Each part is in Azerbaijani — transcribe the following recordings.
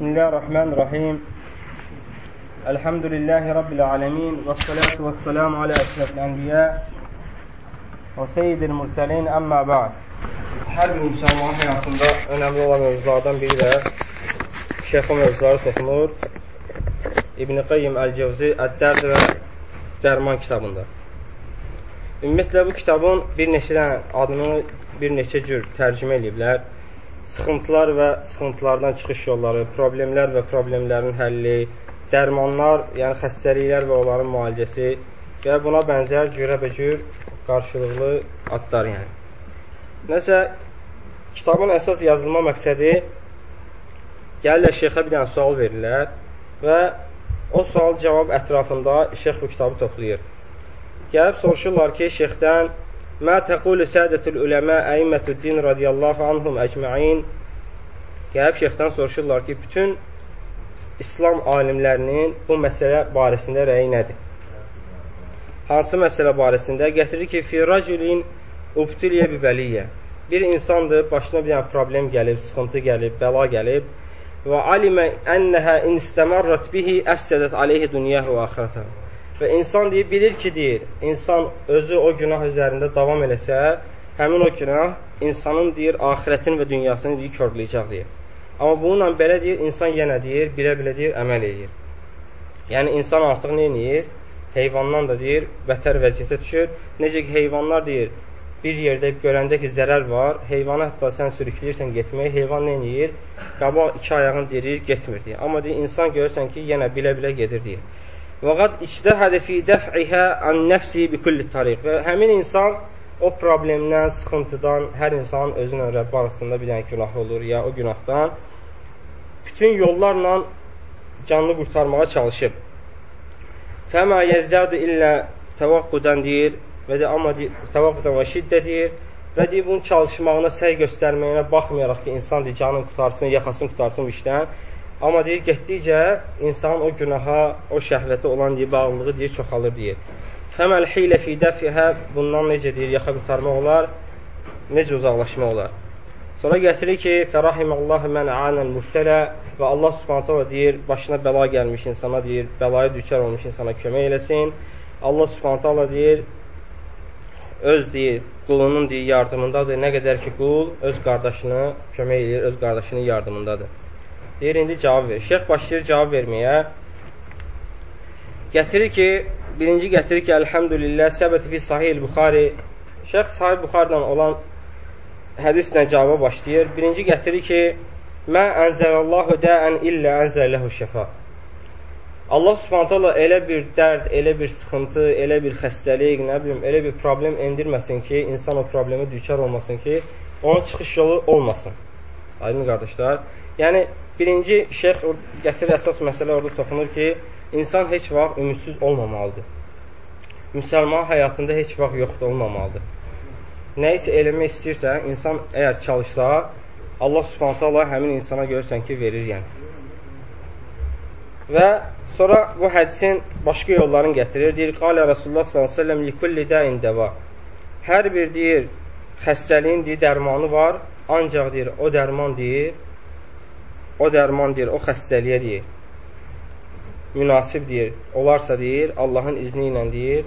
بسم الله الرحمن الرحيم الحمد لله رب العالمين والصلاة والسلام على أشرف الأنبياء وسيد المرسلين أما بعد Hər bir müsəlmanın həyatında önəmli olan mövzulardan biri də şeyxin mövzuları toxunur. İbn-i Qayyim Əl-Cevzi Əd-Dərd və Dərman kitabında. Ümumiyyətlə, bu kitabın bir neçə adını bir neçə cür tərcümə ediblər sıxıntılar və sıxıntılardan çıxış yolları, problemlər və problemlərin həlli, dərmanlar, yəni xəstəliklər və onların müalicəsi və buna bənzər cürəbəcür qarşılıqlı adlar yəni. Nəsə, kitabın əsas yazılma məqsədi gəlirlər şeyxə bir dənə sual verirlər və o sual cavab ətrafında şeyx bu kitabı toplayır. Gəlib soruşurlar ki, şeyxdən Mə təqulu sədətül uləmə əimmətüddin radiyallahu anhum əcməin Gəlib şeyxdən soruşurlar ki, bütün İslam alimlərinin bu məsələ barəsində rəyi nədir? Hansı məsələ barəsində? Gətirir ki, fi racülin ubtiliyə bibəliyyə Bir insandır, başına bir dənə problem gəlib, sıxıntı gəlib, bəla gəlib və alimə ənnəhə inistəmərrət bihi əfsədət aleyhi dünyəhu və axirətəhu Və insan deyir, bilir ki, deyir, insan özü o günah üzərində davam eləsə, həmin o günah insanın deyir, axirətini və dünyasını deyir, körləyəcək deyir. Amma bununla belə deyir, insan yenə deyir, bilə-bilə deyir, əməl edir. Yəni, insan artıq nə edir? Heyvandan da deyir, bətər vəziyyətə düşür. Necə ki, heyvanlar deyir, bir yerdə görəndə ki, zərər var, heyvana hətta sən sürükləyirsən getməyə, heyvan nə edir? Qabaq iki ayağını dirir, getmir deyir. Amma deyir, insan görürsən ki, yenə bilə-bilə gedir deyir. Və qad ictəhədə fi dəf'ihə an nəfsi bi kulli tariq. Və həmin insan o problemdən, sıxıntıdan, hər insanın özünün Rəbb arasında bir dənə günahı olur ya o günahdan bütün yollarla canını qurtarmağa çalışıb. Fəmə yəzdədu illə təvaqqudən deyir və də amma təvaqqudən və şiddə deyir və deyir bunun çalışmağına, səy göstərməyinə baxmayaraq ki, insan deyir, canını qutarsın, yaxasını qutarsın işdən Amma deyir, getdikcə insan o günaha, o şəhvətə olan deyir, bağlılığı deyir, çoxalır deyir. Fəməl hilə fi dəfihə bundan necə deyir, yaxa qurtarmaq olar, necə uzaqlaşmaq olar. Sonra gətirir ki, fərahimallahu mən anən müftələ və Allah subhanətə deyir, başına bəla gəlmiş insana deyir, bəlaya düçər olmuş insana kömək eləsin. Allah subhanətə deyir, öz deyir, qulunun deyir, yardımındadır. Nə qədər ki, qul öz qardaşını kömək edir, öz qardaşının yardımındadır. Deyir, indi cavab ver. Şeyx başlayır cavab verməyə. Gətirir ki, birinci gətirir ki, Əlhəmdülillah, səbəti fi sahih Buxari. Şeyx sahih Buxardan olan hədislə cavaba başlayır. Birinci gətirir ki, Mə ənzəlallahu dəən illə ənzələhu şəfa. Allah subhanətələ elə bir dərd, elə bir sıxıntı, elə bir xəstəlik, nə bilim, elə bir problem endirməsin ki, insan o problemi düçar olmasın ki, onun çıxış yolu olmasın. Aydın qardaşlar. Yəni, birinci şeyx gətirir əsas məsələ orada toxunur ki, insan heç vaxt ümidsiz olmamalıdır. Müsəlman həyatında heç vaxt yoxdur olmamalıdır. Nə isə eləmək istəyirsə, insan əgər çalışsa, Allah subhanətə Allah həmin insana görürsən ki, verir yəni. Və sonra bu hədisin başqa yollarını gətirir. Deyir, qalə Rasulullah s.ə.v. likulli dəin dəva. Hər bir deyir, xəstəliyin deyir, dərmanı var, ancaq deyir, o dərman deyir, o dərman deyir, o xəstəliyə deyir, münasib deyir, olarsa deyir, Allahın izni ilə deyir,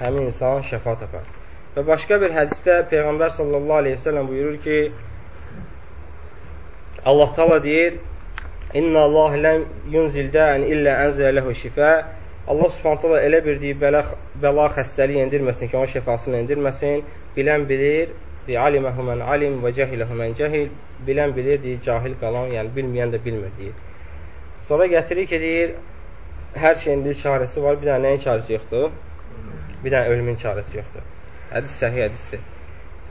həmin insan şəfa tapar. Və başqa bir hədisdə Peyğəmbər sallallahu aleyhi ve sellem buyurur ki, Allah tala deyir, İnna Allah ləm yunzildən illə ənzələhu şifə Allah subhanətələ elə bir deyir, bəla, bəla xəstəlik endirməsin ki, onun şəfasını endirməsin. Bilən bilir, aliməhü mən alim və cəhiləhü mən cəhil bilən bilir, deyir, cahil qalan, yəni bilməyən də bilmir, deyir. Sonra gətirir ki, deyir, hər şeyin bir çarəsi var, bir dənə nəyin çarəsi yoxdur? Bir dənə ölümün çarəsi yoxdur. Hədis səhih hədisdir.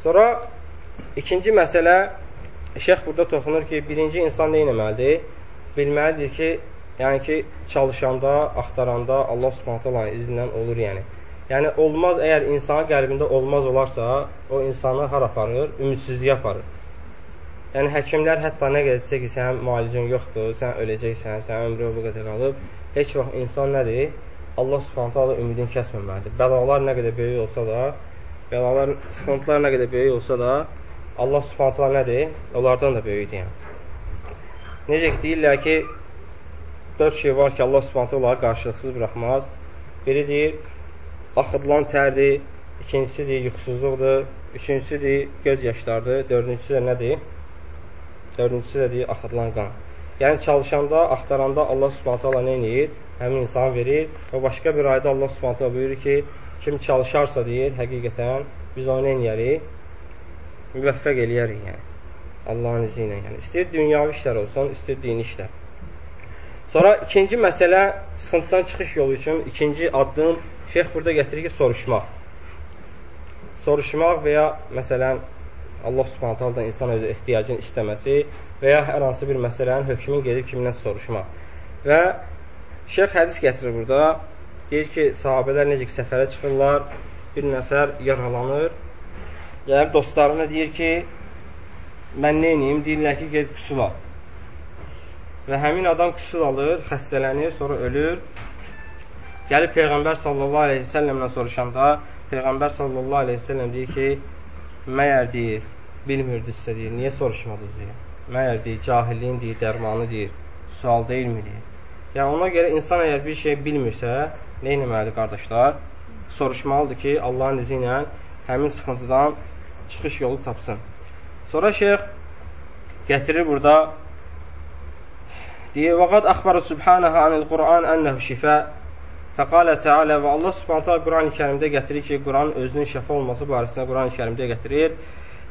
Sonra ikinci məsələ, şeyx burada toxunur ki, birinci insan nə etməlidir? Bilməlidir ki, yəni ki, çalışanda, axtaranda Allah subhanətə izindən olur, yəni. Yəni, olmaz, əgər insanın qəlbində olmaz olarsa, o insanı har aparır? Ümidsizliyə aparır. Yəni, həkimlər hətta nə qədərsə ki, sənin müalicən yoxdur, sən öləcəksən, sənin ömrün bu qədər qalıb, heç vaxt insan nədir? Allah subhanətə Allah ümidini kəsməməlidir. Bəlalar nə qədər böyük olsa da, bəlalar, sıxıntılar nə qədər böyük olsa da, Allah subhanətə Allah nədir? Onlardan da böyükdür yəni. Necə ki, deyirlər ki, dörd şey var ki, Allah subhanətə onları qarşılıqsız buraxmaz. Biri deyir, axıdılan tərdir, ikincisi deyir, yuxusuzluqdur, üçüncüsü deyir, göz yaşlardır, dördüncüsü də nədir? Dördüncüsü də deyir, axıdılan qan. Yəni, çalışanda, axtaranda Allah subhanətə Allah nə edir? Həmin insan verir və başqa bir ayda Allah subhanətə buyurur ki, kim çalışarsa deyir, həqiqətən biz onu eləyərik, müvəffəq eləyərik yəni. Allahın izi ilə yəni. İstəyir dünyavi işlər olsun, istəyir dini işlər. Sonra ikinci məsələ sıxıntıdan çıxış yolu üçün ikinci addım şeyx burada gətirir ki, soruşmaq. Soruşmaq və ya məsələn Allah Subhanahu taala insan özü ehtiyacını istəməsi və ya hər hansı bir məsələnin hökmünü gedib kimdən soruşmaq. Və şeyx hədis gətirir burada. Deyir ki, sahabelər necə ki səfərə çıxırlar, bir nəfər yaralanır. Yəni dostlarına deyir ki, mən nə edeyim? Deyirlər ki, get qüsul al. Və həmin adam qüsul alır, xəstələnir, sonra ölür. Gəlib Peyğəmbər sallallahu aleyhi ve səlləmlə soruşanda Peyğəmbər sallallahu aleyhi ve səlləm deyir ki, məyər deyir, bilmirdinizsə deyir, niyə soruşmadınız deyir. Məyər deyir, cahilliyin deyir, dərmanı deyir, sual deyilmi deyir. Yəni ona görə insan əgər bir şey bilmirsə, nə etməlidir qardaşlar? Soruşmalıdır ki, Allahın izi ilə həmin sıxıntıdan çıxış yolu tapsın. Sonra şeyx gətirir burada deyir: "Və qad əxbara subhanahu anil Qur'an ennehu şifa" Fəqalə Teala və Allah Subhanahu Qurani-Kərimdə gətirir ki, Quranın özünün şəfa olması barəsində Qurani-Kərimdə gətirir.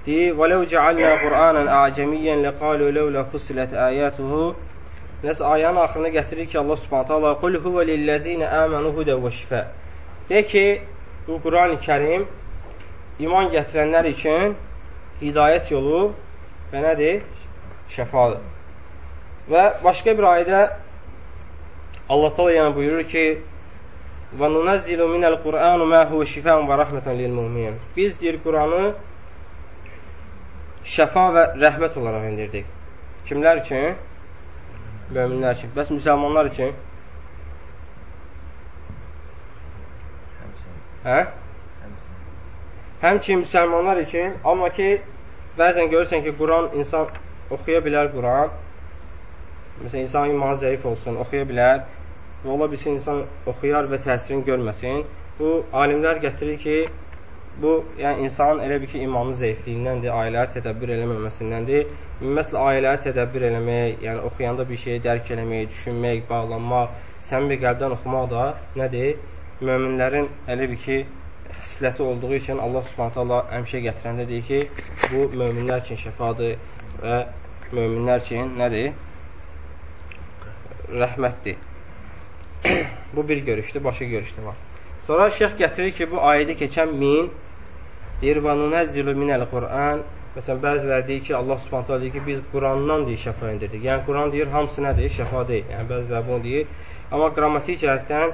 Deyir: "Və ləv cəalna Qur'anan a'camiyyan laqalu lawla fusilat ayatuhu" Nəs ayənin axırına gətirir ki, Allah Subhanahu taala "Qul huve lillezine amanu hudan və şifa." De ki, bu Qurani-Kərim iman gətirənlər üçün hidayət yolu və nədir? Şəfadır. Və başqa bir ayədə Allah Taala yəni buyurur ki: Və nunəzzilu minəl Qur'anu mə huvə şifən və rəhmətən lil müminin. Biz deyir Quranı şəfa və rəhmət olaraq indirdik. Kimlər üçün? Möminlər üçün. Bəs müsəlmanlar üçün? Hə? Həmçin müsəlmanlar üçün, amma ki, bəzən görürsən ki, Quran insan oxuya bilər Quran. Məsələn, insan imanı zəif olsun, oxuya bilər və ola bilsin insan oxuyar və təsirini görməsin. Bu, alimlər gətirir ki, bu, yəni insanın elə bir ki, imanı zəifliyindəndir, ayələri tədəbbür eləməməsindəndir. Ümumiyyətlə, ayələri tədəbbür eləmək, yəni oxuyanda bir şeyi dərk eləmək, düşünmək, bağlanmaq, səmimi qəlbdən oxumaq da nədir? Möminlərin elə bir ki, xisləti olduğu üçün Allah subhanətə Allah həmişə gətirəndə deyir ki, bu möminlər üçün şəfadır və möminlər üçün nədir? Rəhmətdir. bu bir görüşdür, başqa görüşdə var. Sonra şeyx gətirir ki, bu ayədə keçən min deyir və nunəzzilu minəl Qur'an Məsələn, bəziləri deyir ki, Allah subhanətə deyir ki, biz Qurandan deyir, şəfa indirdik. Yəni, Quran deyir, hamısı nədir? Şəfa deyil. Yəni, bəziləri bunu deyir. Amma qrammatik cəhətdən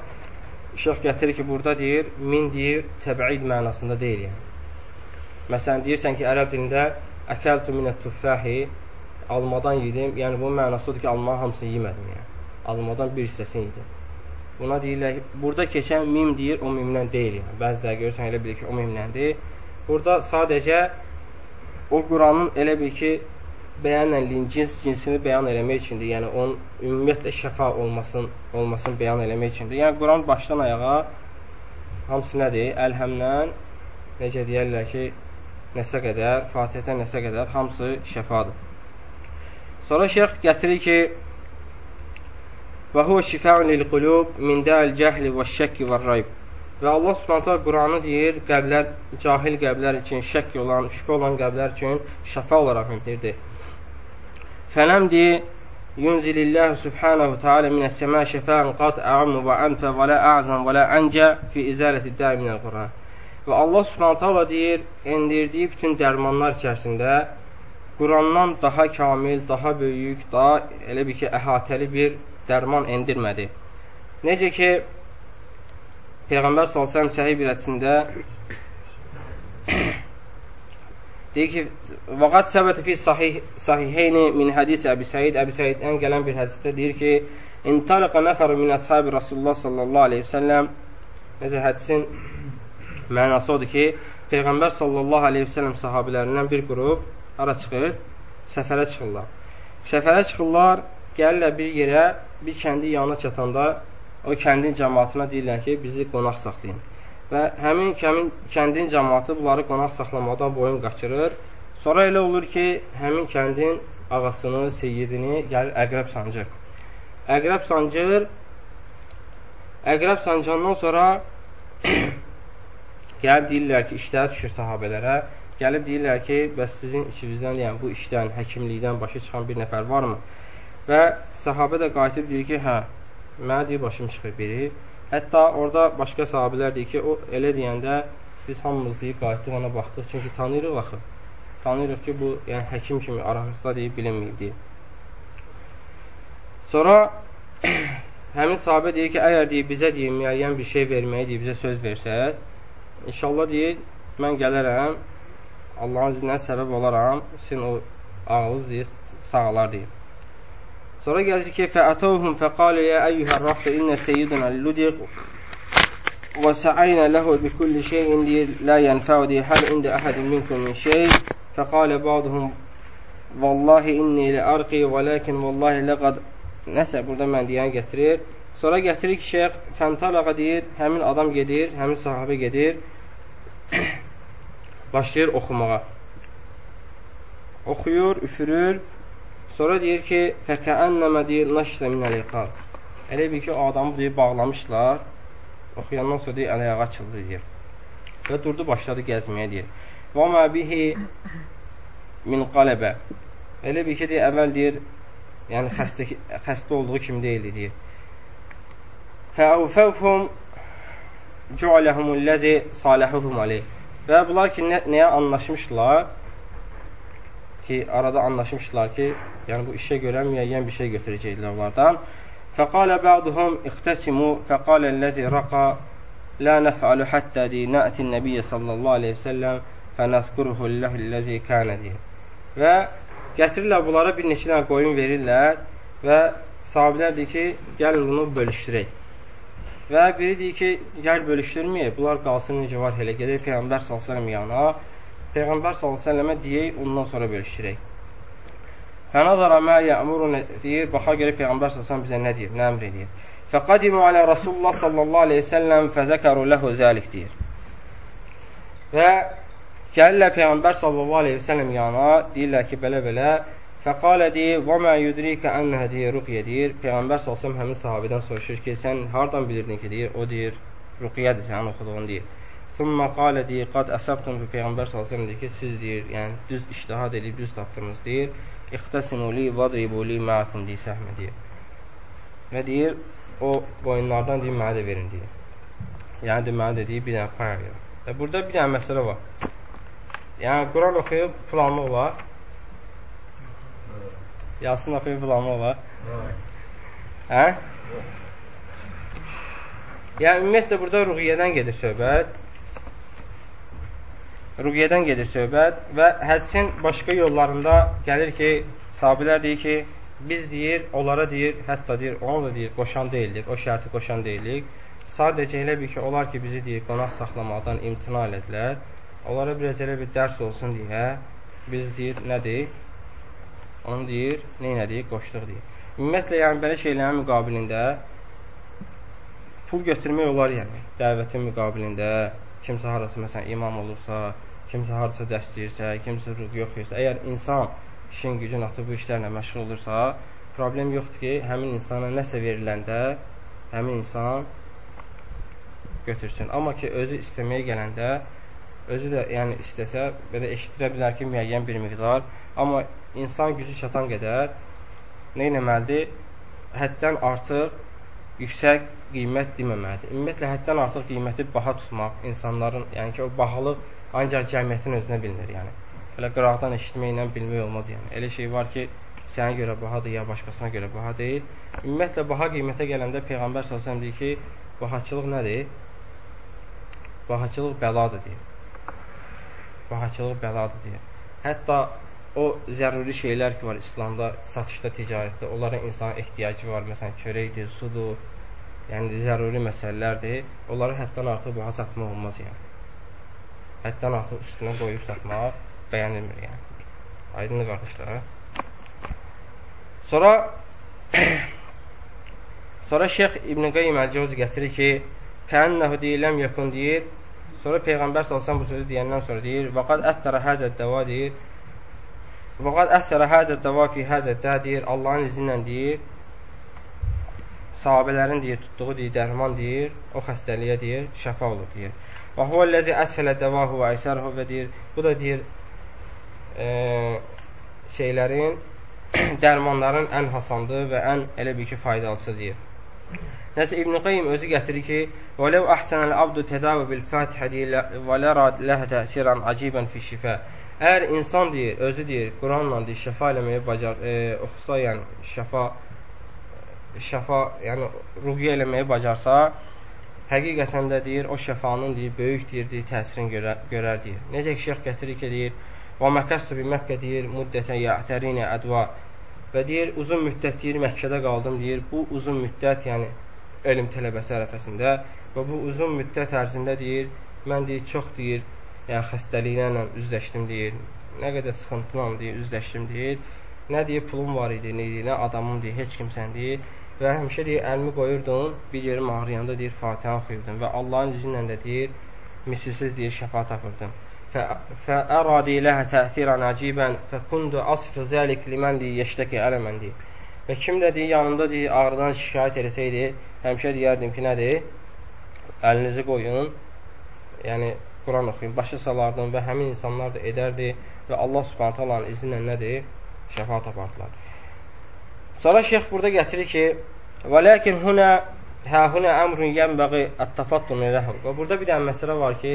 şeyx gətirir ki, burada deyir, min deyir, təbəid mənasında deyil. Yəni. Məsələn, deyirsən ki, ərəb dilində əkəltu minət tüffəhi almadan yedim. Yəni, bunun mənası odur ki, almanın hamısını yemədim. Yəni. Almadan bir hissəsini yedim. Buna deyirlər burada keçən mim deyir, o mimdən deyil. Yəni. Bəziləri görürsən elə bilir ki, o mimdəndir. Burada sadəcə o Quranın elə bil ki, bəyənlənliyin cins cinsini bəyan eləmək üçündür. Yəni onun ümumiyyətlə şəfa olmasın, olmasın bəyan eləmək üçündür. Yəni Quran başdan ayağa hamısı nədir? Əlhəmdən necə deyərlər ki, nəsə qədər, Fatihədən nəsə qədər hamısı şəfadır. Sonra şeyx gətirir ki, Və huvə şifəun lil qulub min dəl cəhli və şəkki və rayb. Və Allah Subhanahu Quranı deyir, qəblər, cahil qəblər üçün, şək olan, şübhə olan qəblər üçün şəfa olaraq indirdi. Fələm deyir, yunzilillahu subhanahu ta'ala minəs səmə şəfən qat əammu və ənfə və lə əzəm və lə əncə fi izələti dəi minəl Quran. Və Allah Subhanahu ta'ala deyir, indirdiyi bütün dərmanlar içərisində Qurandan daha kamil, daha böyük, daha elə bir ki, əhatəli bir dərman endirmədi. Necə ki, Peyğəmbər s.ə.v səhih bir hədisində deyir ki, Vaqat səbətə fi sahih, sahiheyni min hədisi Əbi Səid, Əbi Səiddən gələn bir hədisdə deyir ki, İntaliqa nəfəru min əshabi Rasulullah sallallahu aleyhi və səlləm Necə hədisin mənası odur ki, Peyğəmbər sallallahu aleyhi və səlləm sahabilərindən bir qrup ara çıxır, səfərə çıxırlar. Səfərə çıxırlar, gəlirlər bir yerə, bir kəndi yanına çatanda o kəndin cəmaatına deyirlər ki, bizi qonaq saxlayın. Və həmin kəmin, kəndin cəmaatı bunları qonaq saxlamadan boyun qaçırır. Sonra elə olur ki, həmin kəndin ağasını, seyyidini gəlir əqrəb sancır. Əqrəb sancır. Əqrəb sancandan sonra gəlib deyirlər ki, işləri düşür sahabələrə. Gəlib deyirlər ki, bəs sizin içinizdən, yəni bu işdən, həkimlikdən başı çıxan bir nəfər varmı? Və sahabə də qayıtıb deyir ki, hə, mənə deyir, başım çıxır biri. Hətta orada başqa sahabələr deyir ki, o elə deyəndə biz hamımız deyib qayıtdıq ona baxdıq. Çünki tanıyırıq axı. Tanıyırıq ki, bu yəni həkim kimi aramızda deyib bilinməyib deyir. Sonra həmin sahabə deyir ki, əgər deyir, bizə deyir, müəyyən bir şey verməyi deyir, bizə söz versəz, inşallah deyir, mən gələrəm, Allahın izinə səbəb olaram, sizin o ağlınız deyir, sağalar deyir. Sonra gəlir ki, fəətəvhum fəqalə yə əyyuhə rəxtə innə seyyidunə ludiq və sə'aynə ləhu bi kulli şeyin deyir, lə yənfəu deyir, həl ində əhədin minkum min şey fəqalə ba'duhum vallahi inni li arqi və lakin vallahi ləqad nəsə burada mən deyən gətirir. Sonra gətirir ki, şeyx fəntalaqa deyir, həmin adam gedir, həmin sahabə gedir, başlayır oxumağa. Oxuyur, üfürür, Sonra deyir ki, fəkəənnəmə deyir, naşsə minəl-iqal. Elə bir ki, o adamı deyir, bağlamışlar. Oxuyandan sonra deyir, əl-ayağa açıldı deyir. Və durdu, başladı gəzməyə deyir. Və mə bihi min qaləbə. Elə bir ki, deyir, əvvəl deyir, yəni xəstə, xəstə olduğu kimi deyildi deyir. Fəəvfəvhum cualəhumulləzi saləhəhum aleyh. Və bunlar ki, nə, nəyə anlaşmışlar? Ki, arada anlaşmışdılar ki, yəni bu işə görə müəyyən bir şey götürəcəklər onlardan. Fəqalə bə'duhum iqtəsimu fəqaləl-ləzi raqa la nəf'alu hattə di nə'tin nəbiyyə sallallahu aleyhi və səlləm fənəzkuruhu ləzi kənə deyir. Və gətirirlər bunlara bir neçə dənə qoyun verirlər və sahabilər deyir ki, gəlin bunu bölüşdürək. Və biri deyir ki, gəl bölüşdürməyək, bunlar qalsın necə var elə gedək Peyğəmbər sallallahu yana Peyğəmbər s.ə.və deyək, ondan sonra bölüşdürək. Fənazara mə yəmurun deyir, baxa görə Peyğəmbər s.ə.v bizə nə deyir, nə əmr edir. Fəqadimu alə Rasulullah sallallahu aleyhi ve səlləm fəzəkəru ləhu zəlik deyir. Və gəlirlər Peyğəmbər sallallahu aleyhi ve səlləm yana, deyirlər ki, belə-belə, fəqalə deyir, və mə yudrikə ənəhə deyir, ruqyə deyir. Peyğəmbər s.ə.v həmin sahabədən soruşur ki, sən hardan bilirdin ki, deyir, o deyir, ruqyədir sənin oxuduğun deyir. Thumma qalə deyir, qad əsəbtum ki, Peyğəmbər s.ə.v deyir ki, siz deyir, yəni düz iştihad edib, düz tapdınız deyir. İxtəsimu li vadribu li ma'akum deyir, səhmə deyir. Və deyir, o qoyunlardan deyir, mənə də verin deyir. Yəni deməli də deyir, bir dənə pay verin. Və burada bir dənə məsələ var. Yəni Quran oxuyub planlıq var. Yasin oxuyub planlıq var. Hə? Yəni ümumiyyətlə burada ruhiyyədən gedir söhbət. Ruqiyyədən gedir söhbət və hədisin başqa yollarında gəlir ki, sahabilər deyir ki, biz deyir, onlara deyir, hətta deyir, onu da deyir, qoşan deyilik, o şərti qoşan deyilik. Sadəcə elə bir ki, onlar ki, bizi deyir, qonaq saxlamaqdan imtina elədilər. Onlara biraz elə bir dərs olsun deyə, biz deyir, nə deyir? Onu deyir, neynə deyir, qoşduq deyir. Ümumiyyətlə, yəni belə şeylərin müqabilində pul götürmək olar, yəni, dəvətin müqabilində kimsə harası məsələn imam olursa, kimsə harasa dəstəyirsə, kimsə ruq yoxuyursa, əgər insan işin gücün atıb bu işlərlə məşğul olursa, problem yoxdur ki, həmin insana nəsə veriləndə həmin insan götürsün. Amma ki, özü istəməyə gələndə özü də yəni istəsə, belə eşitirə bilər ki, müəyyən bir miqdar, amma insan gücü çatan qədər nə etməlidir? Həddən artıq yüksək qiymət deməməlidir. Ümumiyyətlə, həddən artıq qiyməti baha tutmaq insanların, yəni ki, o bahalıq ancaq cəmiyyətin özünə bilinir, yəni. Elə qıraqdan eşitməklə bilmək olmaz, yəni. Elə şey var ki, sənə görə bahadır, ya başqasına görə baha deyil. Ümumiyyətlə, baha qiymətə gələndə Peyğəmbər s.ə.v deyir ki, bahaçılıq nədir? Bahaçılıq bəladır, deyir. Bahaçılıq bəladır, deyir. Hətta o zəruri şeylər ki var İslamda, satışda, ticarətdə, onlara insanın ehtiyacı var. Məsələn, çörəkdir, sudur, yəni zəruri məsələlərdir. Onları həddən artıq baha satmaq olmaz, yəni həddən artıq üstünə qoyub satmaq bəyənilmir yəni. Aydınlı qardaşlar. Sonra sonra Şeyx İbn Qayyim Əl-Cəvzi gətirir ki, "Kənnəhu deyiləm yakun" deyir. Sonra Peyğəmbər sallallahu bu sözü deyəndən sonra deyir: "Və qad əthərə həzə dəva" deyir. "Və qad əthərə həzə dəva fi həzə də" deyir. Allahın izni ilə deyir sahabələrin deyir, tutduğu deyir, dərman deyir, o xəstəliyə deyir, şəfa olur deyir. Və huvəl-ləzi əsələ dəvahu və əsərhu və deyir, bu da deyir, e, şeylərin, dərmanların ən hasandır və ən elə bir ki, faydalısı deyir. Nəsə İbn Qayyim özü gətirir ki, "Və ləv əhsənəl abdu tədavi bil Fatihə deyir və lərə ləhə təsiran aciban fi şifə." Əgər insan deyir, özü deyir, Quranla deyir, şəfa eləməyi bacar, e, oxusa, yəni şəfa şəfa, yəni ruhiyyə eləməyi bacarsa, həqiqətən də deyir, o şəfanın deyir, böyük deyir, deyir təsirini görər, görər deyir. Necə ki, şeyx gətirir ki, deyir, və məkəstu bi Məkkə deyir, müddətən yətərinə ədva və deyir, uzun müddət deyir, Məkkədə qaldım deyir, bu uzun müddət, yəni elm tələbəsi ərəfəsində və bu uzun müddət ərzində deyir, mən deyir, çox deyir, yəni xəstəliklərlə üzləşdim deyir, nə qədər sıxıntıla deyir, üzləşdim deyir, nə deyir, pulum var idi, nə, deyir, nə adamım deyir, heç kimsən deyir, və həmişə deyir, əlimi qoyurdum, bir yerim ağrıyanda deyir, Fatihə oxuyurdum və Allahın izni ilə də deyir, misilsiz deyir, şəfa tapırdım. Fəəradi ləhə təəthirən əcibən fəkundu asfı zəlik limən deyir, yeşdəki ələmən deyir. Və kim də deyir, yanımda deyir, ağrıdan şikayət eləsəydi, həmişə deyərdim ki, nədir? Əlinizi qoyun, yəni Quran oxuyun, başı salardım və həmin insanlar da edərdi və Allah subhanət Allahın izni ilə nədir? Şəfa tapardılar. Sonra şeyx burada gətirir ki, və ləkin hünə hə hünə əmrun yənbəği ət-təfattun ləhu. Və burada bir dənə məsələ var ki,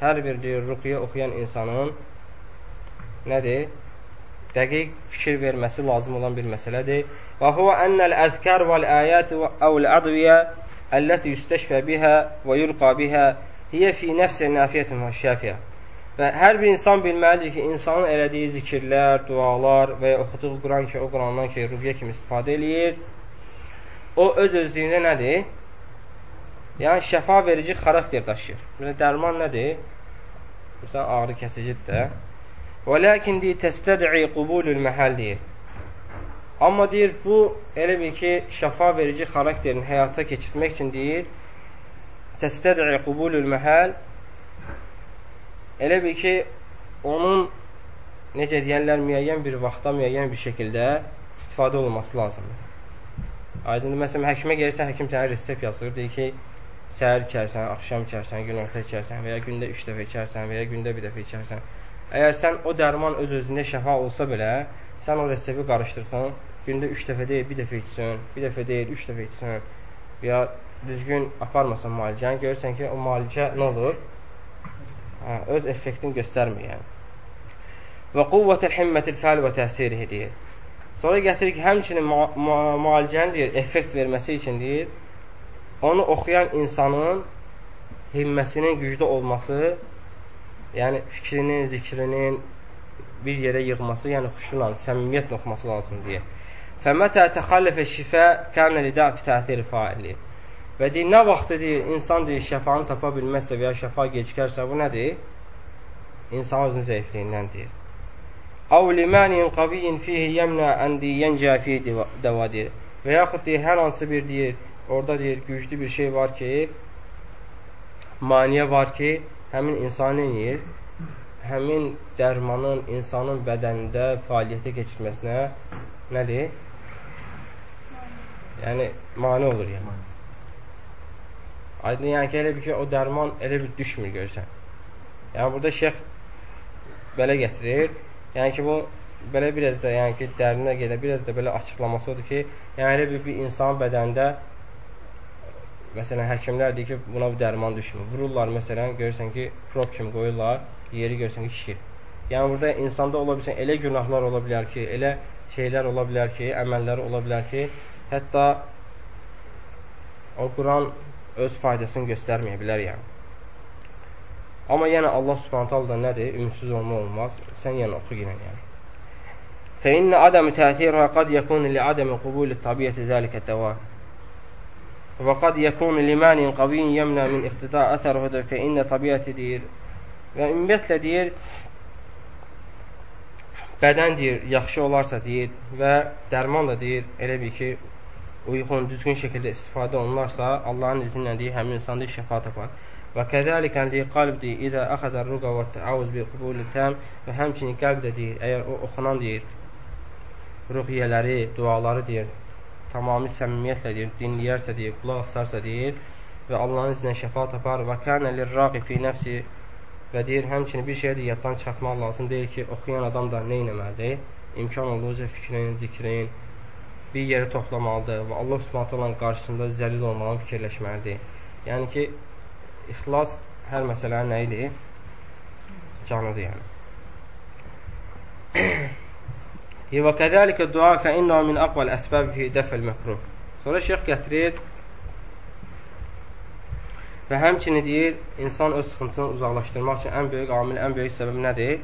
hər bir deyir, ruqyə oxuyan insanın nədir? Dəqiq fikir verməsi lazım olan bir məsələdir. Və huvə ennəl əzkər vəl əyət əvl ədviyə əlləti yüstəşfə bihə və yulqa bihə hiyə fi nəfsə nafiyyətin və şəfiyə. Və hər bir insan bilməlidir ki, insanın elədiyi zikirlər, dualar və ya oxuduğu Quran ki, o Qurandan ki, ruhiyyə kimi istifadə eləyir, o öz özlüyündə nədir? Yəni, şəfa verici xarakter daşıyır. Məsələn, dərman nədir? Məsələn, ağrı kəsicidir də. Və ləkin deyir, təstəd'i qubulül məhəl deyir. Amma deyir, bu elə bir ki, şəfa verici xarakterini həyata keçirmək üçün deyir, təstəd'i qubulül məhəl Elə bil ki, onun necə deyərlər, müəyyən bir vaxtda, müəyyən bir şəkildə istifadə olunması lazımdır. Aydındır, məsələn, həkimə gəlirsən, həkim sənə resept yazır, deyir ki, səhər içərsən, axşam içərsən, günorta içərsən və ya gündə üç dəfə içərsən və ya gündə bir dəfə içərsən. Əgər sən o dərman öz özündə şəfa olsa belə, sən o resepti qarışdırsan, gündə üç dəfə deyil, bir dəfə içsin, bir dəfə deyil, üç dəfə içsin və ya düzgün aparmasan müalicəni, görürsən ki, o müalicə nə olur? Hə, öz effektini göstərmir yəni. Və quvvətəl himmətil fəal və təsirihi deyir. Sonra gətirir ki, həmçinin müalicənin deyir, effekt verməsi üçün deyir, onu oxuyan insanın himməsinin güclü olması, yəni fikrinin, zikrinin bir yerə yığması, yəni xuşulan, səmimiyyətlə oxuması lazım deyir. Fəmətə təxallifə şifə kənə lidəfi təsiri faili. Və deyir, nə vaxt deyir, insan deyir, şəfanı tapa bilməzsə və ya şəfa gecikərsə, bu nədir? İnsan özünün zəifliyindən deyir. Av limənin qaviyin fihi yəmnə əndi yəncə fi dəva deyir. Və yaxud deyir, hər hansı bir deyir, orada deyir, güclü bir şey var ki, maniyə var ki, həmin insan neyir? Həmin dərmanın insanın bədənində fəaliyyətə keçirməsinə nədir? Yəni, mani olur yəni. Aydın, yəni ki, elə bir ki, o dərman elə bir düşmür görsən. Yəni, burada şeyx belə gətirir. Yəni ki, bu belə biraz da, yəni ki, dərinə gedə, biraz da belə açıqlaması odur ki, yəni elə bir, bir insanın bədənində məsələn, həkimlər deyir ki, buna bir dərman düşmür. Vururlar, məsələn, görürsən ki, prop kimi qoyurlar, yeri görürsən ki, şişir. Yəni, burada insanda ola bilsən, elə günahlar ola bilər ki, elə şeylər ola bilər ki, əməlləri ola bilər ki, hətta o Quran öz faydasını göstərməyə bilər yəni. Amma yəni Allah Subhanahu taala da nədir? Ümidsiz olma olmaz. Sən yəni oxu yenə yəni. Fə inna adamı təsirha qad yakun li adami qubul tabiyyati zalika dawa. Və qad yakun li manin qaviyin yemna min iqtida atharuhu fə inna tabiyyati deyir. Və ümumiyyətlə deyir bədən deyir yaxşı olarsa deyir və dərman da deyir elə bir ki uyğun, düzgün şəkildə istifadə olunarsa, Allahın izni ilə həmin insan deyir, şəfa tapar. Və kəzəlikən deyir, qalb deyir, idə əxədər ruqa və təavuz bi qubulü təm və həmçinin qəlb də deyir, əgər o oxunan deyir, ruhiyyələri, duaları deyir, tamami səmimiyyətlə deyir, dinləyərsə deyir, qulaq asarsa deyir və Allahın izinə şəfa tapar və kənə lirraqi fi nəfsi Və deyir, həmçinin bir şeyə də yaddan çıxartmaq lazım deyil ki, oxuyan adam da nə etməlidir? İmkan olduqca fikrin, zikrin bir yeri toplamalıdır və Allah Subhanahu qarşısında zəlil olmağı fikirləşməlidir. Yəni ki, ixlas hər məsələnin nə idi? Canıdır yəni. Və kəzəlikə dua fə innahu min aqval əsbəb fi dəfəl məkruh. Sonra şeyx gətirir Və həmçinin deyir, insan öz sıxıntını uzaqlaşdırmaq üçün ən böyük amil, ən böyük səbəb nədir?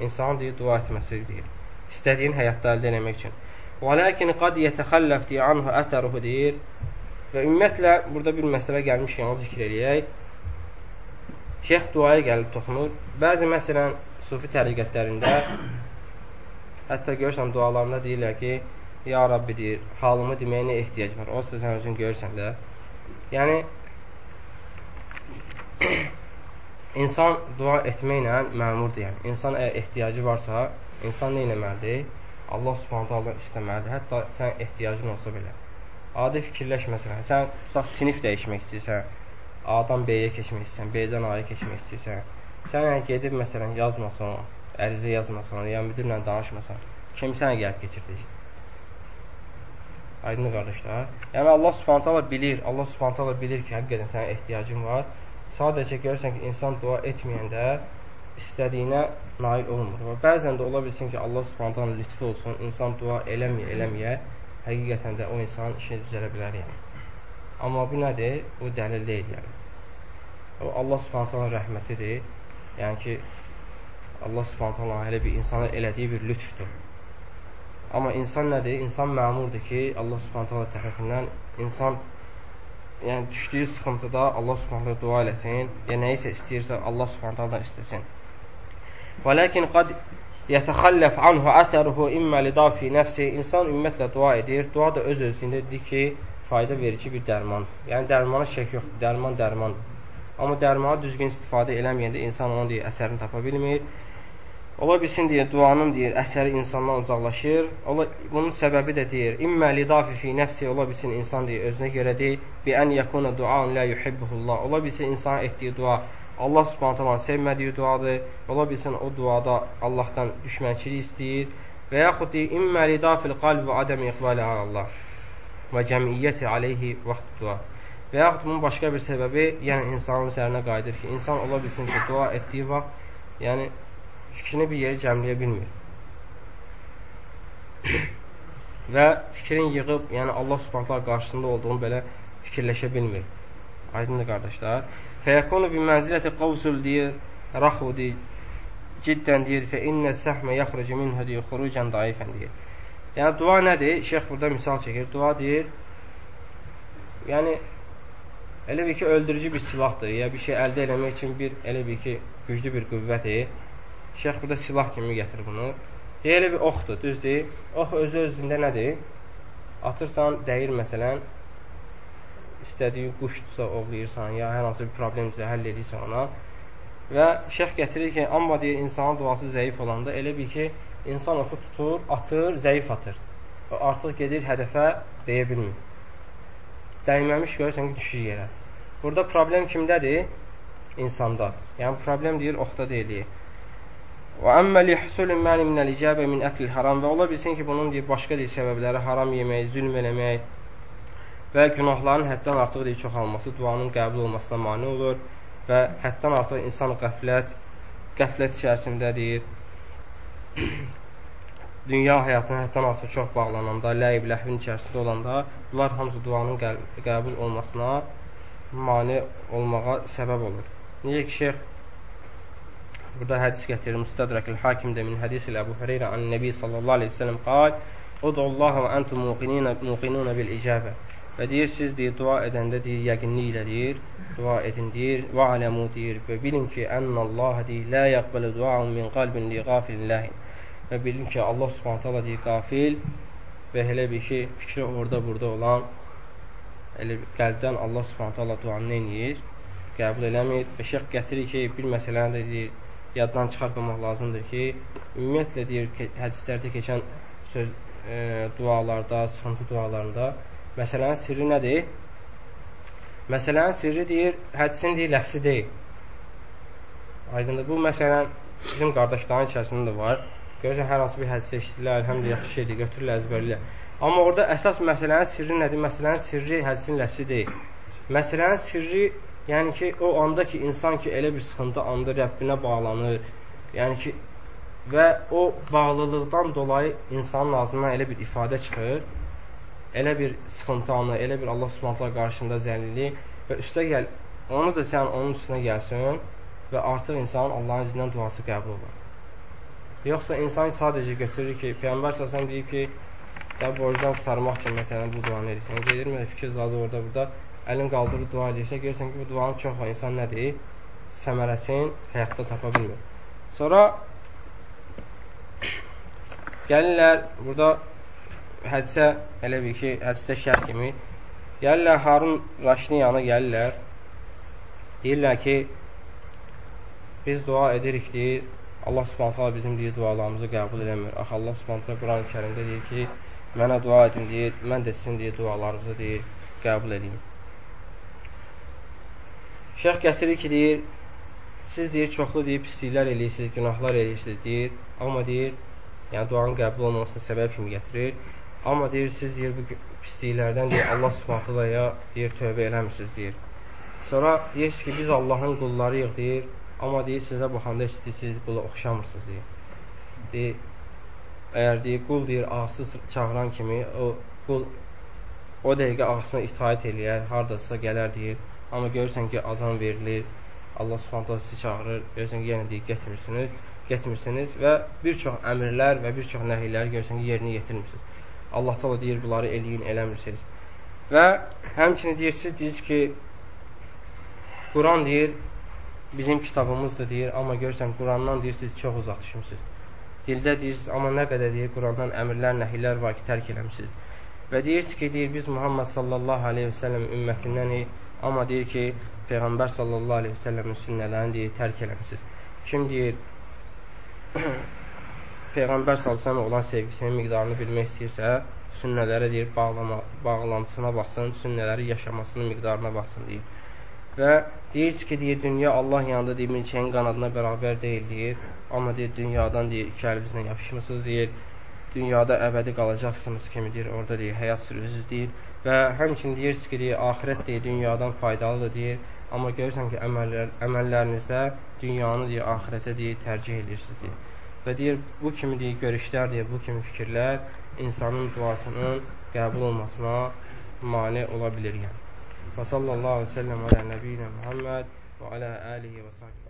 İnsanın deyir, dua etməsidir deyir. İstədiyin həyatda əldə eləmək üçün. Və lakin qad yətəxəlləf deyir, anhu ətəruhu deyir. Və ümumiyyətlə, burada bir məsələ gəlmişkən, o zikr eləyək. Şeyx duaya gəlib toxunur. Bəzi məsələn, sufi təriqətlərində hətta görürsən dualarında deyirlər ki, Ya Rabbi deyir, halımı deməyə nə ehtiyac var? O sən özün görürsən də. Yəni, insan dua etməklə məmurdur. Yəni insan əgər ehtiyacı varsa, insan nə etməlidir? Allah Subhanahu taala istəməlidir. Hətta sən ehtiyacın olsa belə. Adi fikirləş məsələn, sən tutaq sinif dəyişmək istəyirsən, A-dan B-yə keçmək istəyirsən, B-dən A-ya keçmək istəyirsən. Sən yəni gedib məsələn yazmasan, ərizə yazmasan, ya müdirlə danışmasan, kim sənə gəlib keçirdəcək? Aydın qardaşlar. Yəni Allah Subhanahu taala bilir, Allah Subhanahu taala bilir ki, həqiqətən sənə ehtiyacın var Sadəcə görürsən ki, insan dua etməyəndə istədiyinə nail olmur. Və bəzən də ola bilsin ki, Allah subhanətən lütfü olsun, insan dua eləməyə, eləməyə, həqiqətən də o insanın işini düzələ bilər yəni. Amma bu nədir? Bu dəlil deyil yəni. O Allah subhanətən rəhmətidir. Yəni ki, Allah subhanətən elə bir insana elədiyi bir lütfdür. Amma insan nədir? İnsan məmurdur ki, Allah subhanətən tərəfindən insan yəni düşdüyü sıxıntıda Allah Subhanahu dua eləsin, ya nə isə istəyirsə Allah Subhanahu istəsin. Və lakin qad yətəxəlləf anhu əsəruhu imma lidafi nəfsi. İnsan ümumiyyətlə dua edir. Dua da öz özündədir ki, fayda verici bir dərman. Yəni dərmana şək yoxdur. Dərman dərmandır. Amma dərmanı düzgün istifadə eləməyəndə insan onun deyir, əsərini tapa bilmir. Ola bilsin deyir, duanın deyir, əsəri insandan uzaqlaşır. Ola, bunun səbəbi də deyir, immə lidafi fi nəfsi, ola bilsin insan deyir, özünə görə deyir, bi ən yakuna duan la yuhibbuhullah. Ola bilsin insan etdiyi dua Allah Subhanahu sevmədiyi duadır. Ola bilsin o duada Allahdan düşmənçilik istəyir və yaxud deyir, immə lidafil qalbi və adəm iqbali Allah və cəmiyyəti aleyhi vaxt dua. Və yaxud bunun başqa bir səbəbi, yəni insanın üzərinə qayıdır ki, insan ola bilsin ki, dua etdiyi vaxt, yəni fikrini bir yerə cəmləyə bilmir. və fikrin yığıb, yəni Allah Subhanahu qarşısında olduğunu belə fikirləşə bilmir. Aydındır qardaşlar. Fəyəkunu bi mənziləti qavsul deyir, raxu deyir, ciddən deyir, fə innə səhmə yaxrucu minhə deyir, xurucən daifən deyir. Yəni, dua nədir? Şeyx burada misal çəkir. Dua deyir, yəni, elə bir ki, öldürücü bir silahdır, ya bir şey əldə eləmək üçün bir, elə bir ki, güclü bir qüvvədir. Şeyx burada silah kimi gətirir bunu. Deyir, elə bir oxdur, düzdür. Ox özü özündə nədir? Atırsan, dəyir məsələn, istədiyi quşdursa ovlayırsan, ya hər hansı bir problemdirsə həll edirsən ona. Və şeyx gətirir ki, amma deyir, insanın duası zəif olanda elə bir ki, insan oxu tutur, atır, zəif atır. O artıq gedir hədəfə deyə bilmir. Dəyməmiş görürsən ki, düşür yerə. Burada problem kimdədir? İnsanda. Yəni, problem deyir, oxda deyilir. Və əmmə lihsulun məni minəl icabə min əklil haram və ola bilsin ki, bunun deyir, başqa deyir, səbəbləri haram yemək, zülm eləmək və günahların həddən artıq deyir, çoxalması duanın qəbul olmasına mani olur və həddən artıq insan qəflət, qəflət içərisindədir. Dünya həyatına həddən artıq çox bağlananda, ləyib ləhvin içərisində olanda, bunlar hamısı duanın qəbul olmasına mani olmağa səbəb olur. Necə ki, şeyx Burada hədis gətirir Müstədrəkül Hakimdə min hədis ilə Əbu Hüreyrə an Nəbi sallallahu əleyhi və səlləm qal: "Udullaha və entum muqinina muqinuna bil icabə." Və deyir siz deyir dua edəndə deyir yəqinliklə deyir, dua edin deyir və aləmu deyir və bilin ki, ennallah deyir la yaqbalu dua'un min qalbin li ghafilillah. və bildim ki, Allah subhanət hala deyir, qafil və elə bir ki, fikri orada, burada olan elə qəlbdən Allah subhanət hala duanı neyir? Qəbul eləmir və şeyh gətirir ki, bir məsələni də deyir, yaddan çıxartmamaq lazımdır ki, ümumiyyətlə deyir, hədislərdə keçən söz, e, dualarda, sıxıntı dualarında məsələnin sirri nədir? Məsələnin sirri deyir, hədisin deyir, ləfsi deyil. Aydındır. Bu məsələn bizim qardaşların içərisində də var. Görürsən, hər hansı bir hədisə eşidirlər, əlhəmdə yaxşı şeydir, götürürlər, əzbərləyirlər. Amma orada əsas məsələnin sirri nədir? Məsələnin sirri hədisin ləfsi deyil. Məsələnin sirri, yəni ki, o anda ki, insan ki, elə bir sıxıntı anda Rəbbinə bağlanır, yəni ki, və o bağlılıqdan dolayı insanın ağzından elə bir ifadə çıxır, elə bir sıxıntı anı, elə bir Allah Subhanahu qarşında zəlili və üstə gəl, onu da sən onun üstünə gəlsin və artıq insanın Allahın izindən duası qəbul olur. Yoxsa insan sadəcə götürür ki, Peyğəmbər səsən deyir ki, ya borcdan tutarmaq üçün məsələn bu duanı edirsən. Gedir mən fikir zadı orada burada əlin qaldırıb dua edirsə, görürsən ki, bu duanın çox insan nədir? Səmərəsini həyatda tapa bilmir. Sonra Gəlirlər, burada hədisə, elə bir ki, hədisdə şərh kimi, gəlirlər Harun Raşidin yanına gəlirlər, deyirlər ki, biz dua edirik, deyir, Allah subhanətə bizim deyir, dualarımızı qəbul eləmir. Axı, Allah subhanətə Quran-ı kərimdə deyir ki, mənə dua edin, deyir, mən də sizin deyir, dualarınızı deyir, qəbul edeyim. Şeyh gətirir ki, deyir, siz deyir, çoxlu deyir, pisliklər eləyirsiniz, günahlar eləyirsiniz, deyir, amma deyir, yəni duanın qəbul olmamasına səbəb kimi gətirir. Amma deyir, siz deyir, bu pisliklərdən deyir, Allah subhanətələyə deyir, tövbə eləmirsiniz, deyir. Sonra deyirsiniz ki, biz Allahın qullarıyıq, deyir, amma deyir, sizə baxanda istəyirsiniz, qula oxşamırsınız, deyir. Deyir, əgər deyir, qul deyir, ağsız çağıran kimi, o qul o dəqiqə ağasına itaət eləyər, haradasa gələr, deyir. Amma görürsən ki, azan verilir, Allah subhanətə sizi çağırır, görürsən ki, yenə deyir, getmirsiniz getmirsiniz və bir çox əmrlər və bir çox nəhiyləri görürsən ki, yerinə yetirmirsiniz. Allah təala deyir, bunları eləyin, eləmirsiniz. Və həmçinin deyirsiniz, deyirsiniz ki, Quran deyir, bizim kitabımızdır deyir, amma görürsən Qurandan deyirsiniz, çox uzaq düşmüsünüz. Dildə deyirsiniz, amma nə qədər deyir, Qurandan əmrlər, nəhilər var ki, tərk eləmişsiniz. Və deyirsiniz ki, deyir, biz Muhammed sallallahu aleyhi və səlləm ümmətindənik, amma deyir ki, Peyğəmbər sallallahu aleyhi və səlləmin sünnələrini deyir, tərk eləmişsiniz. Kim deyir, Peyğəmbər salsan olan sevgisinin miqdarını bilmək istəyirsə, sünnələrə deyir, bağlama, bağlantısına baxsın, sünnələri yaşamasının miqdarına baxsın deyir. Və deyir ki, deyir, dünya Allah yanında deyir, milçəyin qanadına bərabər deyil deyir. Amma deyir, dünyadan deyir, iki əlinizlə yapışmısınız deyir. Dünyada əbədi qalacaqsınız kimi deyir, orada deyir, həyat sürürsüz deyir. Və həmçin deyirsiniz ki, deyir, axirət deyir, dünyadan faydalıdır deyir. Amma görürsən ki, əməllər, əməllərinizdə dünyanı deyir, axirətə deyir, tərcih edirsiniz deyir. Və deyir, bu kimi deyir, görüşlər deyir, bu kimi fikirlər insanın duasının qəbul olmasına mane ola bilir yəni. Və sallallahu aleyhi və səlləm alə nəbiyyinə Muhammed və alə alihi və sahibə səlləm.